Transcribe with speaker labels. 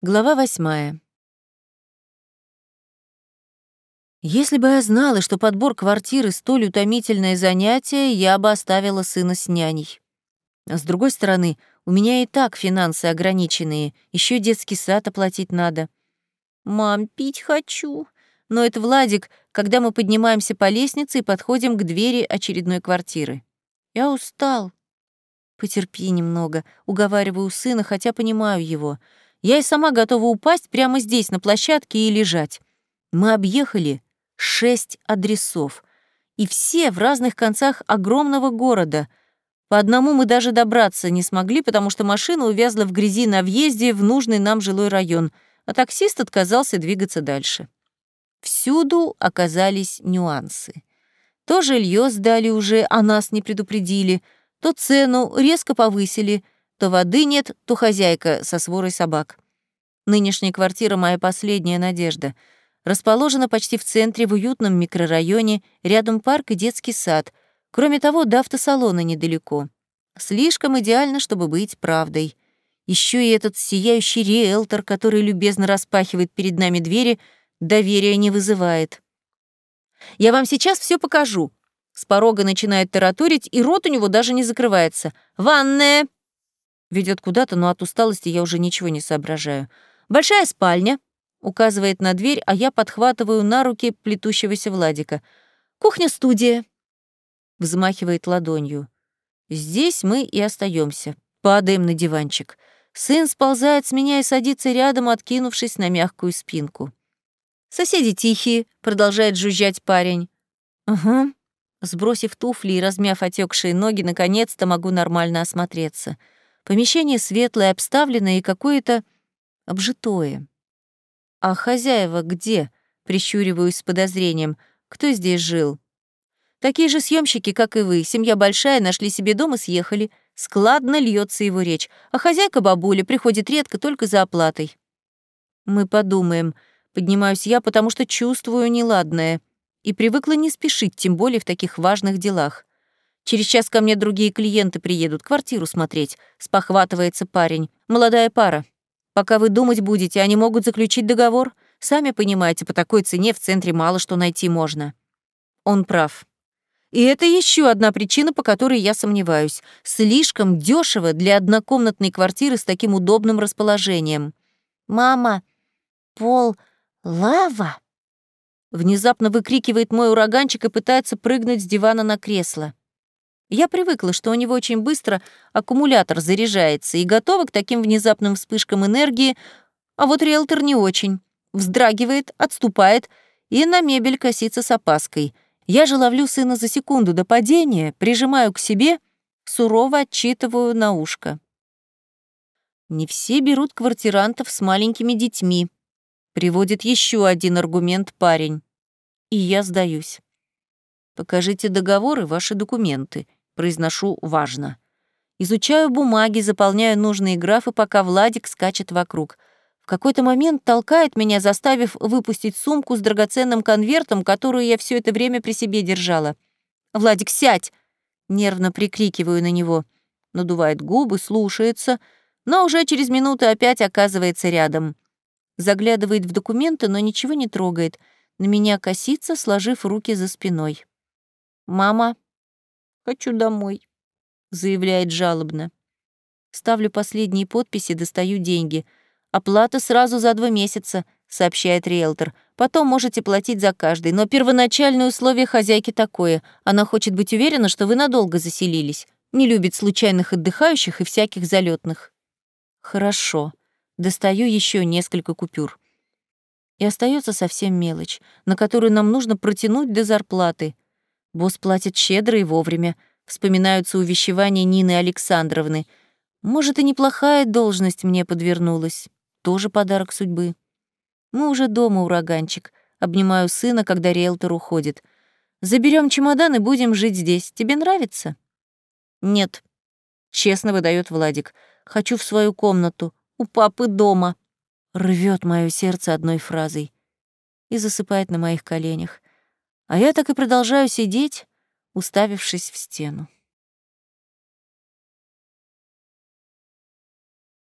Speaker 1: Глава восьмая. Если бы я знала, что подбор квартиры столь утомительное занятие, я бы оставила сына с няней. С другой стороны, у меня и так финансы ограниченные, еще детский сад оплатить надо. «Мам, пить хочу», но это Владик, когда мы поднимаемся по лестнице и подходим к двери очередной квартиры. Я устал. Потерпи немного, уговариваю сына, хотя понимаю его — я и сама готова упасть прямо здесь, на площадке, и лежать. Мы объехали шесть адресов, и все в разных концах огромного города. По одному мы даже добраться не смогли, потому что машина увязла в грязи на въезде в нужный нам жилой район, а таксист отказался двигаться дальше. Всюду оказались нюансы. То жилье сдали уже, а нас не предупредили, то цену резко повысили — то воды нет, то хозяйка со сворой собак. Нынешняя квартира — моя последняя надежда. Расположена почти в центре, в уютном микрорайоне, рядом парк и детский сад. Кроме того, до автосалона недалеко. Слишком идеально, чтобы быть правдой. Еще и этот сияющий риэлтор, который любезно распахивает перед нами двери, доверия не вызывает. «Я вам сейчас все покажу», с порога начинает тараторить, и рот у него даже не закрывается. «Ванная!» Ведет куда-то, но от усталости я уже ничего не соображаю. «Большая спальня», — указывает на дверь, а я подхватываю на руки плетущегося Владика. «Кухня-студия», — взмахивает ладонью. «Здесь мы и остаемся. Падаем на диванчик. Сын сползает с меня и садится рядом, откинувшись на мягкую спинку. «Соседи тихие», — продолжает жужжать парень. «Угу». Сбросив туфли и размяв отекшие ноги, наконец-то могу нормально осмотреться — Помещение светлое, обставленное и какое-то обжитое. «А хозяева где?» — прищуриваюсь с подозрением. «Кто здесь жил?» «Такие же съемщики, как и вы. Семья большая, нашли себе дом и съехали. Складно льется его речь. А хозяйка бабуля приходит редко, только за оплатой». «Мы подумаем», — поднимаюсь я, потому что чувствую неладное. И привыкла не спешить, тем более в таких важных делах. Через час ко мне другие клиенты приедут квартиру смотреть», — спохватывается парень. «Молодая пара. Пока вы думать будете, они могут заключить договор. Сами понимаете, по такой цене в центре мало что найти можно». Он прав. И это еще одна причина, по которой я сомневаюсь. Слишком дешево для однокомнатной квартиры с таким удобным расположением. «Мама, пол — лава?» Внезапно выкрикивает мой ураганчик и пытается прыгнуть с дивана на кресло. Я привыкла, что у него очень быстро аккумулятор заряжается и готова к таким внезапным вспышкам энергии, а вот риэлтор не очень. Вздрагивает, отступает и на мебель косится с опаской. Я же ловлю сына за секунду до падения, прижимаю к себе, сурово отчитываю на ушко. Не все берут квартирантов с маленькими детьми. Приводит еще один аргумент парень. И я сдаюсь. Покажите договоры, ваши документы произношу важно. Изучаю бумаги, заполняю нужные графы, пока Владик скачет вокруг. В какой-то момент толкает меня, заставив выпустить сумку с драгоценным конвертом, которую я все это время при себе держала. «Владик, сядь!» Нервно прикрикиваю на него. Надувает губы, слушается, но уже через минуту опять оказывается рядом. Заглядывает в документы, но ничего не трогает. На меня косится, сложив руки за спиной. «Мама, «Хочу домой», — заявляет жалобно. Ставлю последние подписи, достаю деньги. «Оплата сразу за два месяца», — сообщает риэлтор. «Потом можете платить за каждый, но первоначальное условие хозяйки такое. Она хочет быть уверена, что вы надолго заселились. Не любит случайных отдыхающих и всяких залетных. «Хорошо». Достаю еще несколько купюр. И остается совсем мелочь, на которую нам нужно протянуть до зарплаты — Босс платит щедро и вовремя. Вспоминаются увещевания Нины Александровны. Может, и неплохая должность мне подвернулась. Тоже подарок судьбы. Мы уже дома, ураганчик. Обнимаю сына, когда риэлтор уходит. Заберем чемодан и будем жить здесь. Тебе нравится? Нет. Честно выдает Владик. Хочу в свою комнату. У папы дома. Рвет мое сердце одной фразой. И засыпает на моих коленях. А я так и продолжаю сидеть, уставившись в стену.